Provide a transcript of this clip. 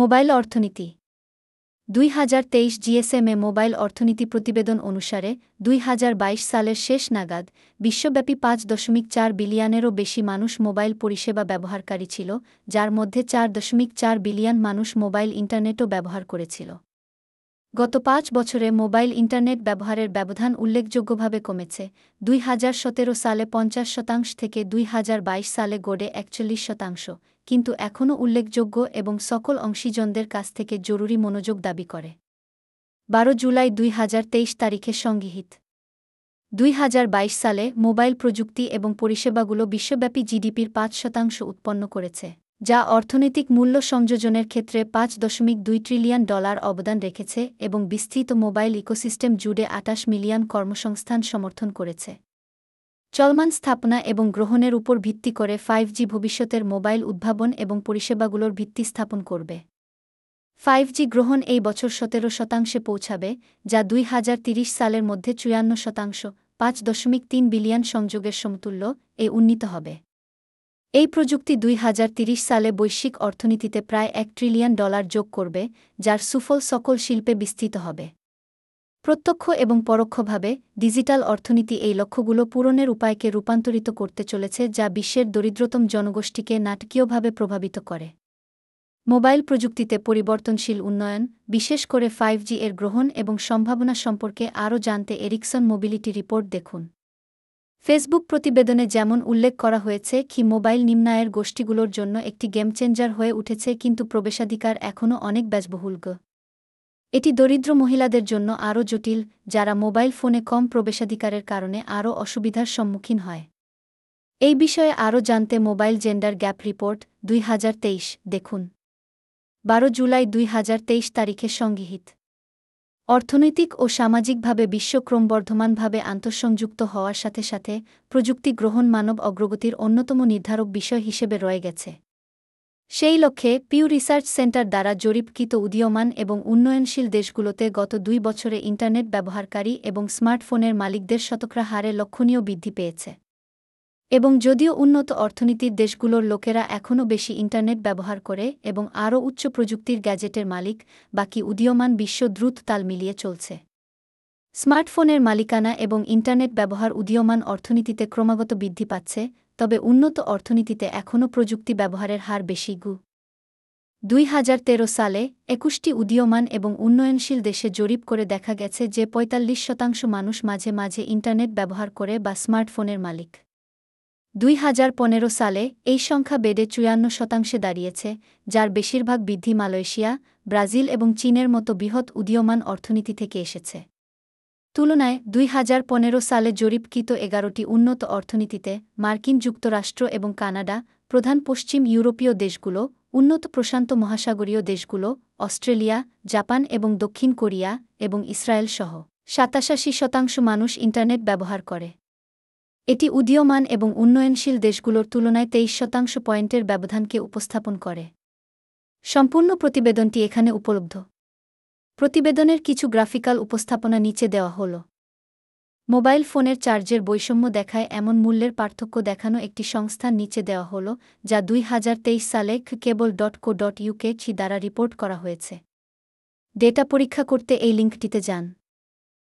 Mobile অর্থনীতি। দুই হাজার তেইশ জিএসএমএ মোবাইল অর্থনীতি প্রতিবেদন অনুসারে দুই হাজার বাইশ সালের শেষ নাগাদ বিশ্বব্যাপী পাঁচ দশমিক চার বিলিয়নেরও বেশি মানুষ মোবাইল পরিষেবা ব্যবহারকারী ছিল, যার মধ্যে চার দশমিক চার বিলিয়ন মানুষ মোবাইল ইন্টারনেটও ব্যবহার করেছিল। গত পাঁচ বছরে মোবাইল ইন্টারনেট ব্যবহারের ব্যবধান উল্লেখযোগ্যভাবে কমেছে, দুই হাজার সতেরো সালে পঞ্চাশ শতাংশ থেকে দুই হাজার বাইশ সালে গড়ে একচল্লিশ শতাংশ কিন্তু এখনও উল্লেখযোগ্য এবং সকল অংশীজনদের কাছ থেকে জরুরি মনোযোগ দাবি করে। বারো জুলাই দুই হাজার তেইশ তারিখে সংগৃহীত। দুই হাজার বাইশ সালে মোবাইল প্রযুক্তি এবং পরিষেবাগুলো বিশ্বব্যাপী জিডিপির পাঁচ শতাংশ উৎপন্ন করেছে, যা অর্থনৈতিক মূল্য সংযোজনের ক্ষেত্রে পাঁচ দশমিক দুই ট্রিলিয়ন ডলার অবদান রেখেছে এবং বিস্তৃত মোবাইল ইকোসিস্টেম জুড়ে আটাশ মিলিয়ন কর্মসংস্থান সমর্থন করেছে। চলমান স্থাপনা এবং গ্রহণের উপর ভিত্তি করে ফাইভ ভবিষ্যতের মোবাইল উদ্ভাবন এবং পরিষেবাগুলোর ভিত্তি স্থাপন করবে। ফাইভ গ্রহণ এই বছর সতেরো শতাংশে পৌঁছাবে, যা দুই সালের মধ্যে চুয়ান্ন শতাংশ, পাঁচ দশমিক তিন বিলিয়ন সংযোগের সমতুল্য, এ উন্নীত হবে। এই প্রযুক্তি দুই সালে বৈশ্বিক অর্থনীতিতে প্রায় এক ট্রিলিয়ন ডলার যোগ করবে, যার সুফল সকল শিল্পে বিস্তৃত হবে। প্রত্যক্ষ এবং পরোক্ষভাবে ডিজিটাল অর্থনীতি এই লক্ষ্যগুলো পূরণের উপায়কে রূপান্তরিত করতে চলেছে যা বিশ্বের দরিদ্রতম জনগোষ্ঠীকে নাটকীয়ভাবে প্রভাবিত করে। মোবাইল প্রযুক্তিতে পরিবর্তনশীল উন্নয়ন, বিশেষ করে ফাইভ এর গ্রহণ এবং সম্ভাবনা সম্পর্কে আরও জানতে এরিকসন মোবিলিটি রিপোর্ট দেখুন। ফেসবুক প্রতিবেদনে যেমন উল্লেখ করা হয়েছে কি মোবাইল নিম্নায়ের গোষ্ঠীগুলোর জন্য একটি গেম চেঞ্জার হয়ে উঠেছে কিন্তু প্রবেশাধিকার এখনও অনেক ব্যয়বহুল এটি দরিদ্র মহিলাদের জন্য আরও জটিল, যারা মোবাইল ফোনে কম প্রবেশাধিকারের কারণে আরও অসুবিধার সম্মুখীন হয়। এই বিষয়ে আরও জানতে মোবাইল জেন্ডার গ্যাপ রিপোর্ট, দুই হাজার তেইশ, দেখুন। বারো জুলাই দুই হাজার তেইশ তারিখে সংগৃহীত। অর্থনৈতিক ও সামাজিকভাবে বিশ্ব ক্রমবর্ধমানভাবে আন্তঃসংযুক্ত হওয়ার সাথে সাথে প্রযুক্তি গ্রহণ মানব অগ্রগতির অন্যতম নির্ধারক বিষয় হিসেবে রয়ে গেছে। সেই লক্ষ্যে পিউ রিসার্চ সেন্টার দ্বারা জরিপকৃত উদীয়মান এবং উন্নয়নশীল দেশগুলোতে গত দুই বছরে ইন্টারনেট ব্যবহারকারী এবং স্মার্টফোনের মালিকদের শতকরা হারে লক্ষণীয় বৃদ্ধি পেয়েছে। এবং যদিও উন্নত অর্থনীতির দেশগুলোর লোকেরা এখনও বেশি ইন্টারনেট ব্যবহার করে এবং আরও উচ্চ প্রযুক্তির গ্যাজেটের মালিক, বাকি উদীয়মান বিশ্ব দ্রুত তাল মিলিয়ে চলছে। স্মার্টফোনের মালিকানা এবং ইন্টারনেট ব্যবহার উদীয়মান অর্থনীতিতে ক্রমাগত বৃদ্ধি পাচ্ছে, তবে উন্নত অর্থনীতিতে এখনও প্রযুক্তি ব্যবহারের হার বেশি গু। দুই হাজার তেরো সালে একুশটি উদীয়মান এবং উন্নয়নশীল দেশে জরিপ করে দেখা গেছে যে ৪৫ শতাংশ মানুষ মাঝে মাঝে ইন্টারনেট ব্যবহার করে বা স্মার্টফোনের মালিক। দুই হাজার পনেরো সালে এই সংখ্যা বেড়ে চুয়ান্ন শতাংশে দাঁড়িয়েছে, যার বেশিরভাগ বৃদ্ধি মালয়েশিয়া, ব্রাজিল এবং চীনের মতো বৃহৎ উদীয়মান অর্থনীতি থেকে এসেছে। তুলনায় দুই হাজার পনেরো সালে জরিপকৃত এগারোটি উন্নত অর্থনীতিতে মার্কিন যুক্তরাষ্ট্র এবং কানাডা প্রধান পশ্চিম ইউরোপীয় দেশগুলো, উন্নত প্রশান্ত মহাসাগরীয় দেশগুলো, অস্ট্রেলিয়া, জাপান এবং দক্ষিণ কোরিয়া এবং ইসরায়েল সহ সাতাশাশি শতাংশ মানুষ ইন্টারনেট ব্যবহার করে। এটি উদীয়মান এবং উন্নয়নশীল দেশগুলোর তুলনায় তেইশ শতাংশ পয়েন্টের ব্যবধানকে উপস্থাপন করে। সম্পূর্ণ প্রতিবেদনটি এখানে উপলব্ধ। প্রতিবেদনের কিছু গ্রাফিক্যাল উপস্থাপনা নিচে দেওয়া হল। মোবাইল ফোনের চার্জের বৈষম্য দেখায় এমন মূল্যের পার্থক্য দেখানো একটি সংস্থার নিচে দেওয়া হল, যা দুই হাজার তেইশ সালে cable. Dot co dot UK ছি দ্বারা রিপোর্ট করা হয়েছে। ডেটা পরীক্ষা করতে এই লিঙ্কটিতে যান।